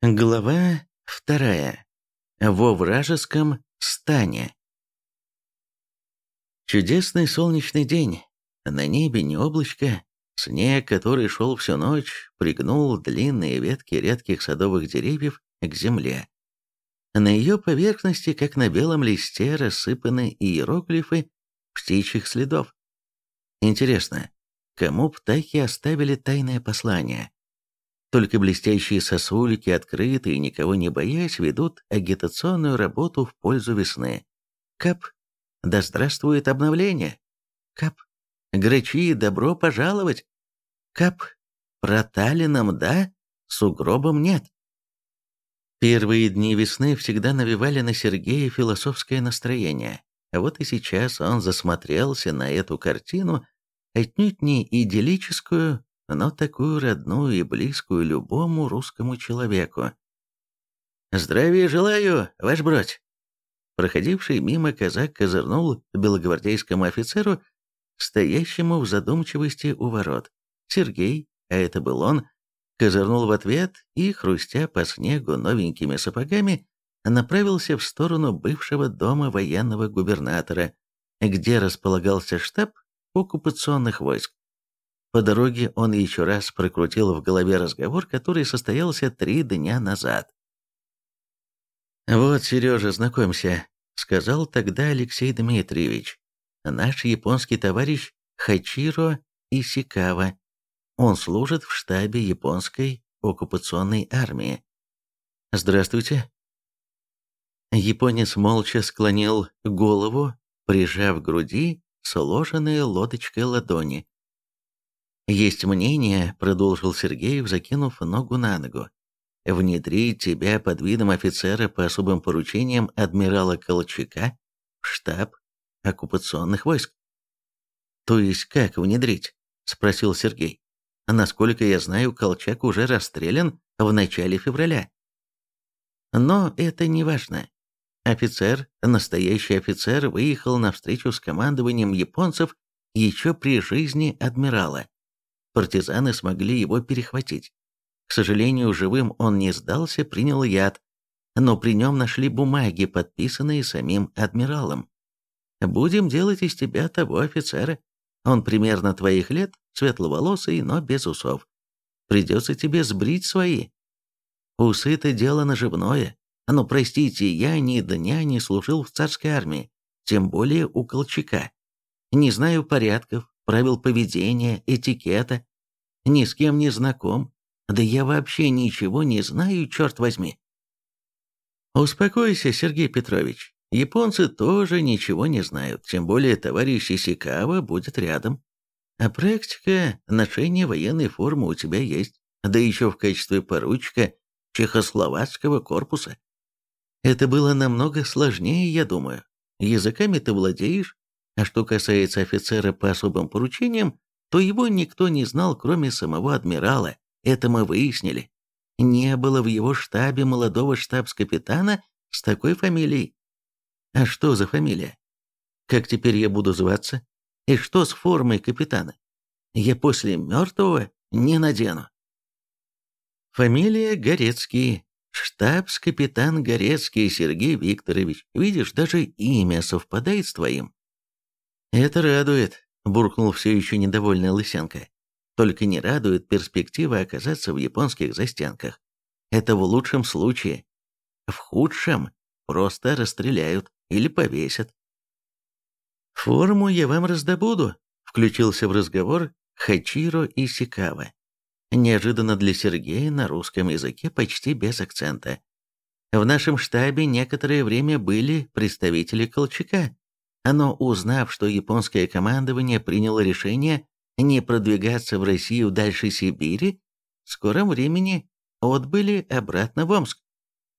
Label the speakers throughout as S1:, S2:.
S1: Глава вторая. Во вражеском стане. Чудесный солнечный день. На небе не облачко. Снег, который шел всю ночь, пригнул длинные ветки редких садовых деревьев к земле. На ее поверхности, как на белом листе, рассыпаны иероглифы птичьих следов. Интересно, кому птахи оставили тайное послание? Только блестящие сосульки, открытые, и никого не боясь, ведут агитационную работу в пользу весны. Кап, да здравствует обновление! Кап, грачи, добро пожаловать! Кап, проталином да, сугробом нет. Первые дни весны всегда навевали на Сергея философское настроение. А вот и сейчас он засмотрелся на эту картину, отнюдь не идиллическую, но такую родную и близкую любому русскому человеку. «Здравия желаю, ваш бродь!» Проходивший мимо казак козырнул белогвардейскому офицеру, стоящему в задумчивости у ворот. Сергей, а это был он, козырнул в ответ и, хрустя по снегу новенькими сапогами, направился в сторону бывшего дома военного губернатора, где располагался штаб оккупационных войск. По дороге он еще раз прокрутил в голове разговор, который состоялся три дня назад. «Вот, Сережа, знакомься», — сказал тогда Алексей Дмитриевич. «Наш японский товарищ Хачиро Исикава. Он служит в штабе японской оккупационной армии». «Здравствуйте». Японец молча склонил голову, прижав к груди сложенные лодочкой ладони. «Есть мнение», — продолжил Сергеев, закинув ногу на ногу, «внедрить тебя под видом офицера по особым поручениям адмирала Колчака в штаб оккупационных войск». «То есть как внедрить?» — спросил Сергей. «Насколько я знаю, Колчак уже расстрелян в начале февраля». Но это не важно. Офицер, настоящий офицер, выехал на встречу с командованием японцев еще при жизни адмирала партизаны смогли его перехватить. К сожалению, живым он не сдался, принял яд, но при нем нашли бумаги, подписанные самим адмиралом. «Будем делать из тебя того офицера. Он примерно твоих лет, светловолосый, но без усов. Придется тебе сбрить свои. Усы-то дело наживное. Но, простите, я ни дня не служил в царской армии, тем более у Колчака. Не знаю порядков, правил поведения, этикета, ни с кем не знаком, да я вообще ничего не знаю, черт возьми. Успокойся, Сергей Петрович, японцы тоже ничего не знают, тем более товарищ Исикава будет рядом. А практика ношения военной формы у тебя есть, да еще в качестве поручика чехословацкого корпуса. Это было намного сложнее, я думаю. Языками ты владеешь, а что касается офицера по особым поручениям, то его никто не знал, кроме самого адмирала. Это мы выяснили. Не было в его штабе молодого штабс-капитана с такой фамилией. А что за фамилия? Как теперь я буду зваться? И что с формой капитана? Я после мертвого не надену. Фамилия Горецкий. Штабс-капитан Горецкий Сергей Викторович. Видишь, даже имя совпадает с твоим. Это радует буркнул все еще недовольный Лысенко. Только не радует перспектива оказаться в японских застенках. Это в лучшем случае. В худшем просто расстреляют или повесят. «Форму я вам раздобуду», — включился в разговор Хачиро Исикава. Неожиданно для Сергея на русском языке почти без акцента. В нашем штабе некоторое время были представители Колчака, но узнав, что японское командование приняло решение не продвигаться в Россию дальше Сибири, в скором времени отбыли обратно в Омск.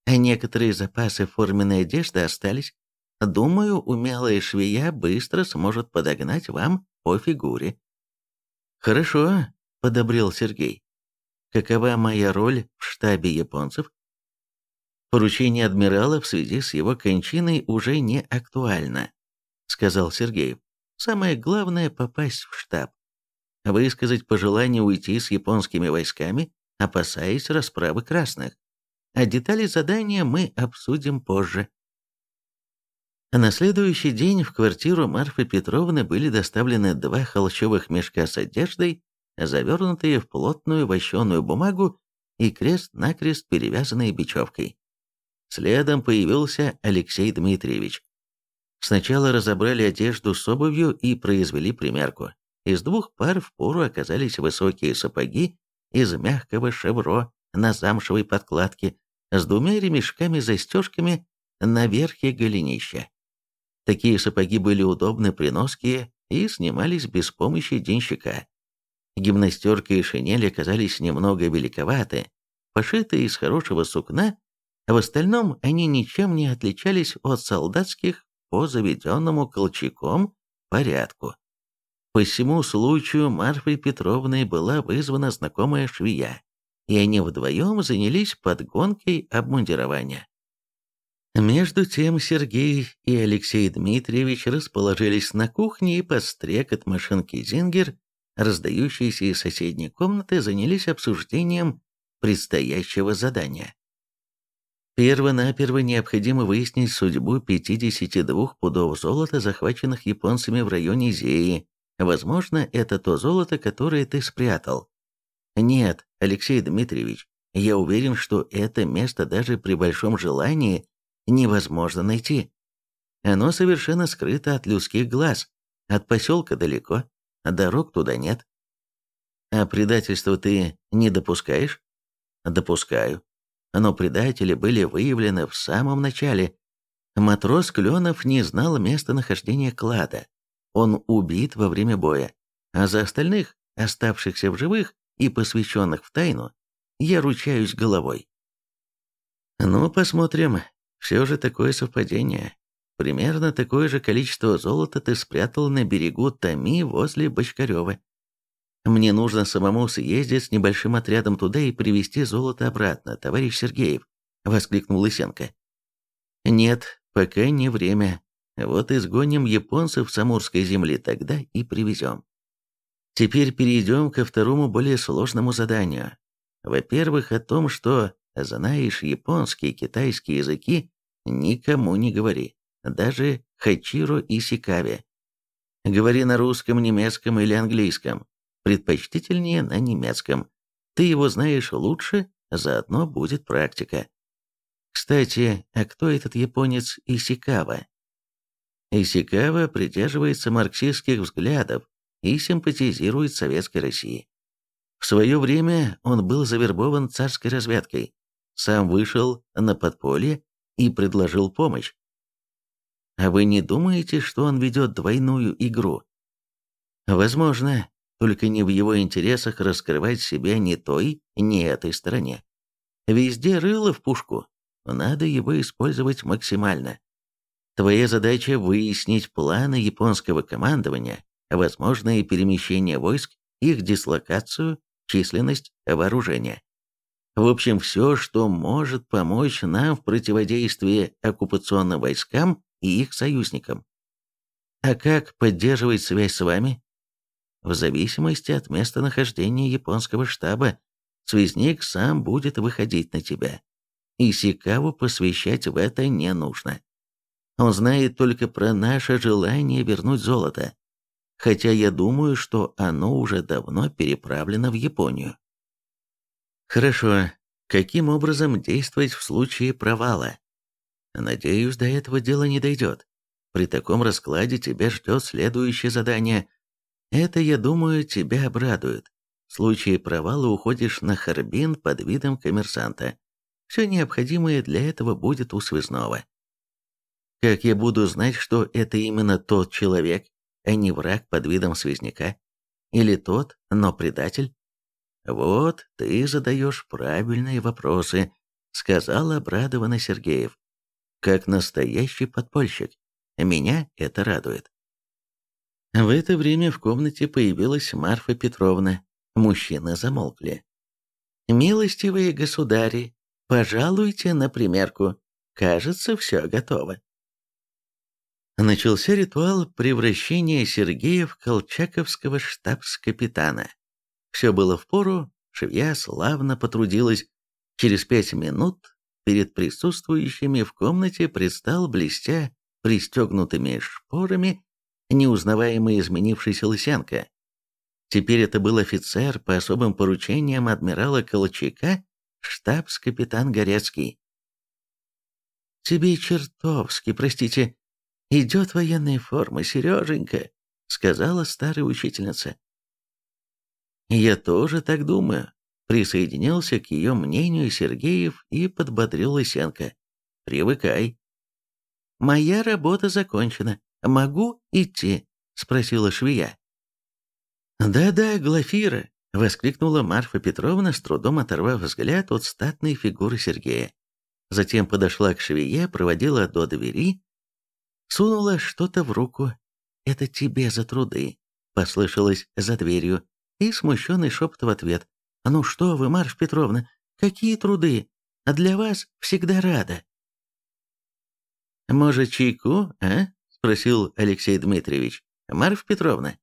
S1: Некоторые запасы форменной одежды остались. Думаю, умелая швея быстро сможет подогнать вам по фигуре. «Хорошо», — подобрел Сергей. «Какова моя роль в штабе японцев?» Поручение адмирала в связи с его кончиной уже не актуально сказал Сергеев. «Самое главное — попасть в штаб. Высказать пожелание уйти с японскими войсками, опасаясь расправы красных. а детали задания мы обсудим позже. На следующий день в квартиру Марфы Петровны были доставлены два холщовых мешка с одеждой, завернутые в плотную вощеную бумагу и крест-накрест перевязанные бечевкой. Следом появился Алексей Дмитриевич. Сначала разобрали одежду с обувью и произвели примерку. Из двух пар в пору оказались высокие сапоги из мягкого шевро на замшевой подкладке с двумя ремешками-застежками на верхе голенища. Такие сапоги были удобны при носке и снимались без помощи денщика. Гимнастерка и шинель оказались немного великоваты, пошитые из хорошего сукна, а в остальном они ничем не отличались от солдатских по заведенному Колчаком порядку. По всему случаю Марфой Петровной была вызвана знакомая швея, и они вдвоем занялись подгонкой обмундирования. Между тем Сергей и Алексей Дмитриевич расположились на кухне и под стрекот машинки «Зингер», раздающиеся из соседней комнаты, занялись обсуждением предстоящего задания. Первонаперво необходимо выяснить судьбу 52 пудов золота, захваченных японцами в районе Зеи. Возможно, это то золото, которое ты спрятал. Нет, Алексей Дмитриевич, я уверен, что это место даже при большом желании невозможно найти. Оно совершенно скрыто от людских глаз, от поселка далеко, дорог туда нет. А предательство ты не допускаешь? Допускаю. Но предатели были выявлены в самом начале. Матрос Кленов не знал местонахождения клада. Он убит во время боя. А за остальных, оставшихся в живых и посвященных в тайну, я ручаюсь головой. Ну, посмотрим. Все же такое совпадение. Примерно такое же количество золота ты спрятал на берегу Томи возле Бочкарева. Мне нужно самому съездить с небольшим отрядом туда и привезти золото обратно, товарищ Сергеев», — воскликнул Лысенко. «Нет, пока не время. Вот изгоним японцев с Амурской земли, тогда и привезем. Теперь перейдем ко второму более сложному заданию. Во-первых, о том, что знаешь японский и китайский языки, никому не говори, даже Хачиро и Сикаве. Говори на русском, немецком или английском, предпочтительнее на немецком. Ты его знаешь лучше, заодно будет практика. Кстати, а кто этот японец Исикава? Исикава придерживается марксистских взглядов и симпатизирует Советской России. В свое время он был завербован царской разведкой, сам вышел на подполье и предложил помощь. А вы не думаете, что он ведет двойную игру? Возможно, только не в его интересах раскрывать себя ни той, ни этой стороне. Везде рыло в пушку, надо его использовать максимально. Твоя задача выяснить планы японского командования, возможные перемещения войск, их дислокацию, численность, вооружение. В общем, все, что может помочь нам в противодействии оккупационным войскам и их союзникам. А как поддерживать связь с вами? В зависимости от местонахождения японского штаба, связник сам будет выходить на тебя. И Сикаву посвящать в это не нужно. Он знает только про наше желание вернуть золото, хотя я думаю, что оно уже давно переправлено в Японию. Хорошо, каким образом действовать в случае провала? Надеюсь, до этого дела не дойдет. При таком раскладе тебя ждет следующее задание это, я думаю, тебя обрадует. В случае провала уходишь на Харбин под видом коммерсанта. Все необходимое для этого будет у связного. Как я буду знать, что это именно тот человек, а не враг под видом связняка? Или тот, но предатель? Вот ты задаешь правильные вопросы, сказал обрадованный Сергеев. Как настоящий подпольщик. Меня это радует. В это время в комнате появилась Марфа Петровна. Мужчины замолкли. «Милостивые государи, пожалуйте на примерку. Кажется, все готово». Начался ритуал превращения Сергея в колчаковского штабс-капитана. Все было в пору, швея славно потрудилась. Через пять минут перед присутствующими в комнате предстал, блестя пристегнутыми шпорами, неузнаваемый изменившийся Лысенко. Теперь это был офицер по особым поручениям адмирала Колчака, штабс-капитан Горецкий. «Тебе чертовски, простите, идет военная форма, Сереженька», — сказала старая учительница. «Я тоже так думаю», — присоединился к ее мнению Сергеев и подбодрил Лысенко. «Привыкай». «Моя работа закончена. Могу идти?» — спросила швея. «Да-да, Глафира!» — воскликнула Марфа Петровна, с трудом оторвав взгляд от статной фигуры Сергея. Затем подошла к швее, проводила до двери, сунула что-то в руку. «Это тебе за труды», — послышалось за дверью, и смущенный шепот в ответ. «Ну что вы, Марфа Петровна, какие труды? А для вас всегда рада». «Может, чайку, а?» — спросил Алексей Дмитриевич. «Марфа Петровна,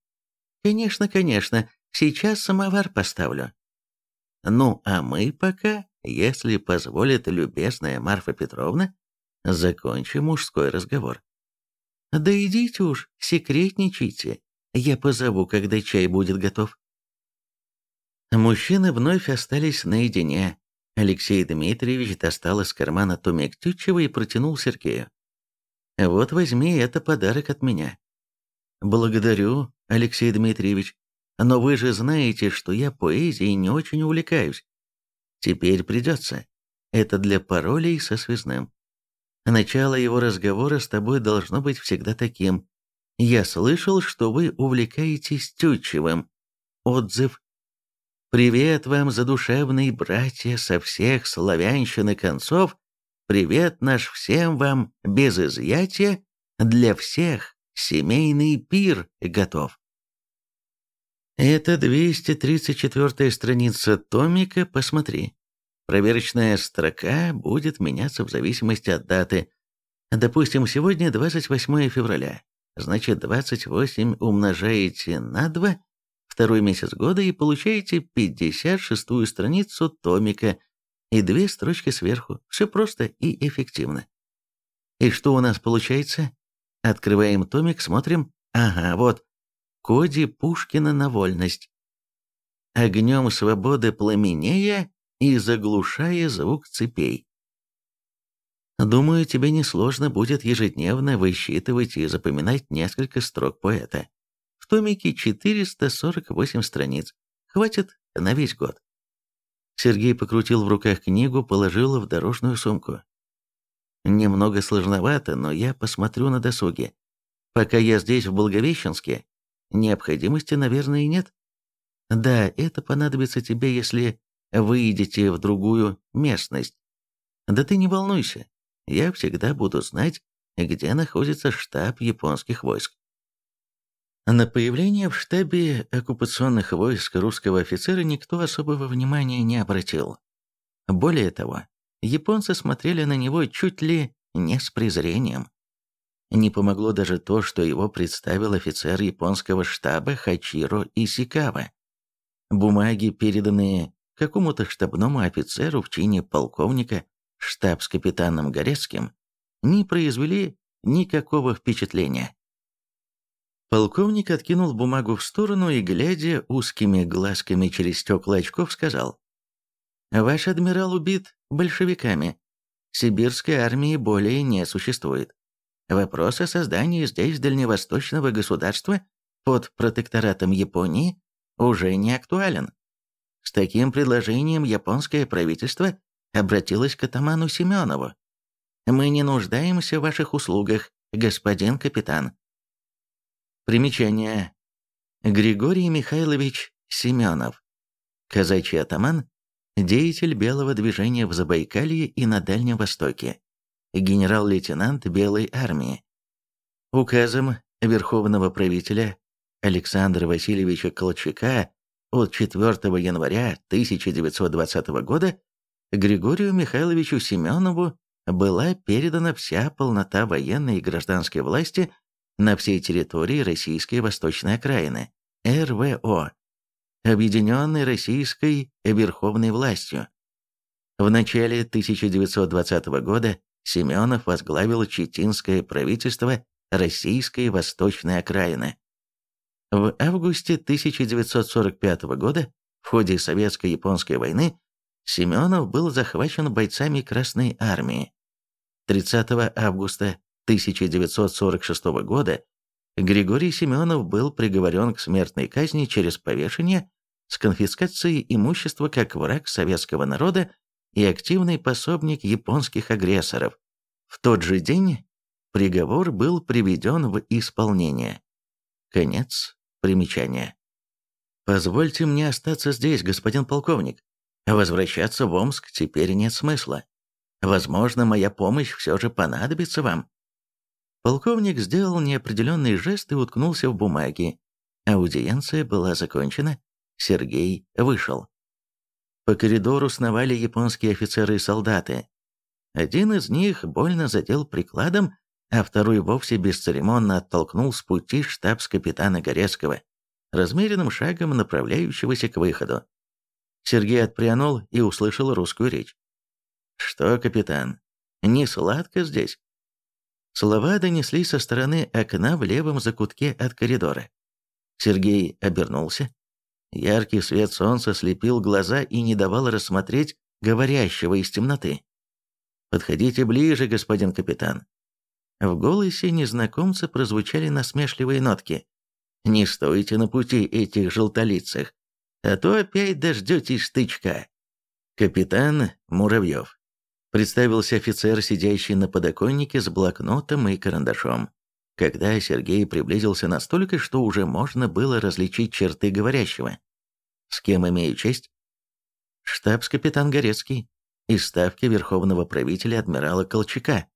S1: «Конечно, конечно, сейчас самовар поставлю». «Ну, а мы пока, если позволит любезная Марфа Петровна, закончим мужской разговор». «Да идите уж, секретничайте, я позову, когда чай будет готов». Мужчины вновь остались наедине. Алексей Дмитриевич достал из кармана томик Тютчева и протянул Сергею. «Вот возьми, это подарок от меня». «Благодарю, Алексей Дмитриевич, но вы же знаете, что я поэзией не очень увлекаюсь. Теперь придется. Это для паролей со связным. Начало его разговора с тобой должно быть всегда таким. Я слышал, что вы увлекаетесь Тютчевым. Отзыв. Привет вам, задушевные братья со всех славянщины концов. Привет наш всем вам без изъятия для всех Семейный пир готов. Это 234 страница томика, посмотри. Проверочная строка будет меняться в зависимости от даты. Допустим, сегодня 28 февраля. Значит, 28 умножаете на 2, второй месяц года, и получаете 56-ю страницу томика и две строчки сверху. Все просто и эффективно. И что у нас получается? Открываем томик, смотрим. Ага, вот. Коди Пушкина на вольность. Огнем свободы пламенея и заглушая звук цепей. Думаю, тебе несложно будет ежедневно высчитывать и запоминать несколько строк поэта. В томике 448 страниц. Хватит на весь год. Сергей покрутил в руках книгу, положил в дорожную сумку. Немного сложновато, но я посмотрю на досуге. Пока я здесь, в Благовещенске, необходимости, наверное, нет. Да, это понадобится тебе, если выйдете в другую местность. Да ты не волнуйся, я всегда буду знать, где находится штаб японских войск. На появление в штабе оккупационных войск русского офицера никто особого внимания не обратил. Более того, японцы смотрели на него чуть ли не с презрением. Не помогло даже то, что его представил офицер японского штаба Хачиро Исикава. Бумаги, переданные какому-то штабному офицеру в чине полковника штабс-капитаном Горецким, не произвели никакого впечатления. Полковник откинул бумагу в сторону и, глядя узкими глазками через стекла очков, сказал, «Ваш адмирал убит большевиками. Сибирской армии более не существует. Вопрос о создании здесь дальневосточного государства под протекторатом Японии уже не актуален. С таким предложением японское правительство обратилось к атаману Семенову. «Мы не нуждаемся в ваших услугах, господин капитан». Примечание. Григорий Михайлович Семенов. Казачий атаман деятель белого движения в Забайкалье и на Дальнем Востоке, генерал-лейтенант Белой армии. Указом Верховного правителя Александра Васильевича Колчака от 4 января 1920 года Григорию Михайловичу Семенову была передана вся полнота военной и гражданской власти на всей территории Российской Восточной окраины, РВО, объединенной российской верховной властью. В начале 1920 года Семенов возглавил Читинское правительство Российской Восточной окраины. В августе 1945 года в ходе Советско-японской войны Семенов был захвачен бойцами Красной армии. 30 августа 1946 года Григорий Семенов был приговорен к смертной казни через повешение с конфискацией имущества как враг советского народа и активный пособник японских агрессоров. В тот же день приговор был приведен в исполнение. Конец примечания. «Позвольте мне остаться здесь, господин полковник. Возвращаться в Омск теперь нет смысла. Возможно, моя помощь все же понадобится вам». Полковник сделал неопределенный жест и уткнулся в бумаги. Аудиенция была закончена. Сергей вышел. По коридору сновали японские офицеры и солдаты. Один из них больно задел прикладом, а второй вовсе бесцеремонно оттолкнул с пути штабс-капитана Горецкого, размеренным шагом направляющегося к выходу. Сергей отпрянул и услышал русскую речь. «Что, капитан, не сладко здесь?» Слова донеслись со стороны окна в левом закутке от коридора. Сергей обернулся. Яркий свет солнца слепил глаза и не давал рассмотреть говорящего из темноты. «Подходите ближе, господин капитан». В голосе незнакомца прозвучали насмешливые нотки. «Не стойте на пути этих желтолицых, а то опять дождетесь стычка». Капитан Муравьев. Представился офицер, сидящий на подоконнике с блокнотом и карандашом. Когда Сергей приблизился настолько, что уже можно было различить черты говорящего. С кем имею честь? Штабс-капитан Горецкий из ставки верховного правителя адмирала Колчака.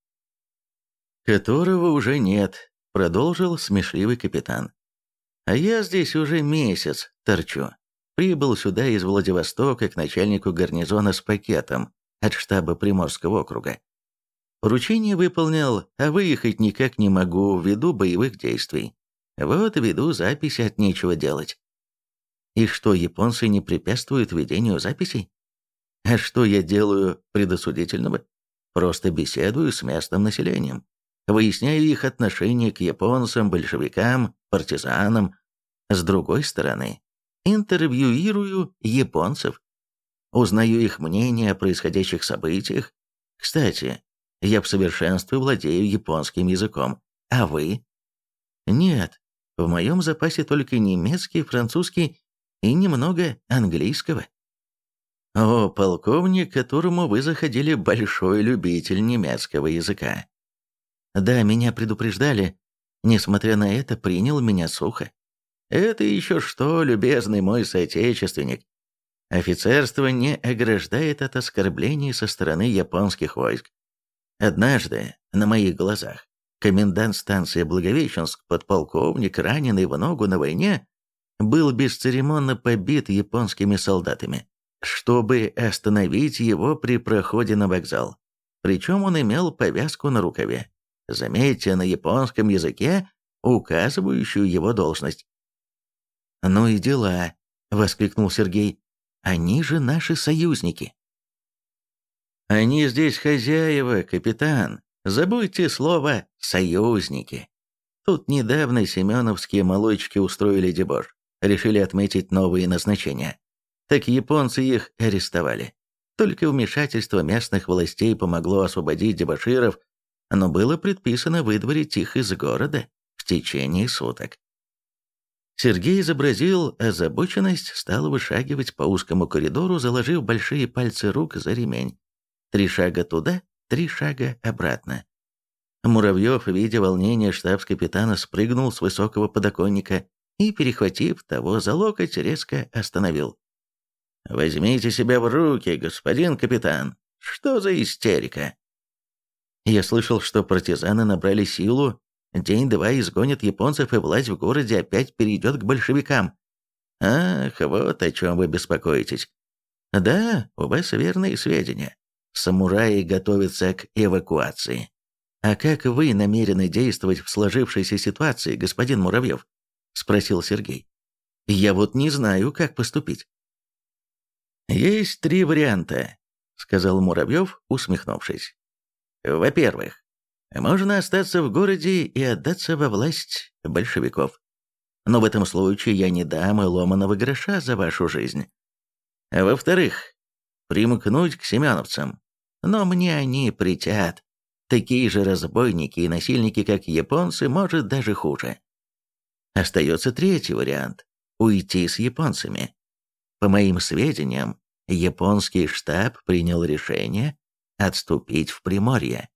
S1: Которого уже нет, продолжил смешливый капитан. А я здесь уже месяц торчу. Прибыл сюда из Владивостока к начальнику гарнизона с пакетом, от штаба Приморского округа. Поручение выполнял, а выехать никак не могу ввиду боевых действий. Вот веду записи от нечего делать. И что, японцы не препятствуют ведению записей? А что я делаю предосудительного? Просто беседую с местным населением. Выясняю их отношение к японцам, большевикам, партизанам. С другой стороны, интервьюирую японцев. Узнаю их мнение о происходящих событиях. Кстати, я в совершенстве владею японским языком. А вы? Нет, в моем запасе только немецкий, французский и немного английского. О, полковник, которому вы заходили, большой любитель немецкого языка. Да, меня предупреждали. Несмотря на это, принял меня сухо. Это еще что, любезный мой соотечественник. Офицерство не ограждает от оскорблений со стороны японских войск. Однажды, на моих глазах, комендант станции Благовещенск, подполковник, раненый в ногу на войне, был бесцеремонно побит японскими солдатами, чтобы остановить его при проходе на вокзал. Причем он имел повязку на рукаве. Заметьте, на японском языке, указывающую его должность. «Ну и дела», — воскликнул Сергей. Они же наши союзники. Они здесь хозяева, капитан. Забудьте слово «союзники». Тут недавно семеновские молочки устроили дебош. Решили отметить новые назначения. Так японцы их арестовали. Только вмешательство местных властей помогло освободить дебоширов, но было предписано выдворить их из города в течение суток. Сергей изобразил озабоченность, стал вышагивать по узкому коридору, заложив большие пальцы рук за ремень. Три шага туда, три шага обратно. Муравьев, видя волнение штабс-капитана, спрыгнул с высокого подоконника и, перехватив того за локоть, резко остановил. «Возьмите себя в руки, господин капитан. Что за истерика?» Я слышал, что партизаны набрали силу День-два изгонят японцев, и власть в городе опять перейдет к большевикам. Ах, вот о чем вы беспокоитесь. Да, у вас верные сведения. Самураи готовятся к эвакуации. А как вы намерены действовать в сложившейся ситуации, господин Муравьев? Спросил Сергей. Я вот не знаю, как поступить. Есть три варианта. сказал Муравьев, усмехнувшись. Во-первых, можно остаться в городе и отдаться во власть большевиков. Но в этом случае я не дам и ломаного гроша за вашу жизнь. Во-вторых, примкнуть к семеновцам. Но мне они притят. Такие же разбойники и насильники, как японцы, может, даже хуже. Остается третий вариант – уйти с японцами. По моим сведениям, японский штаб принял решение отступить в Приморье.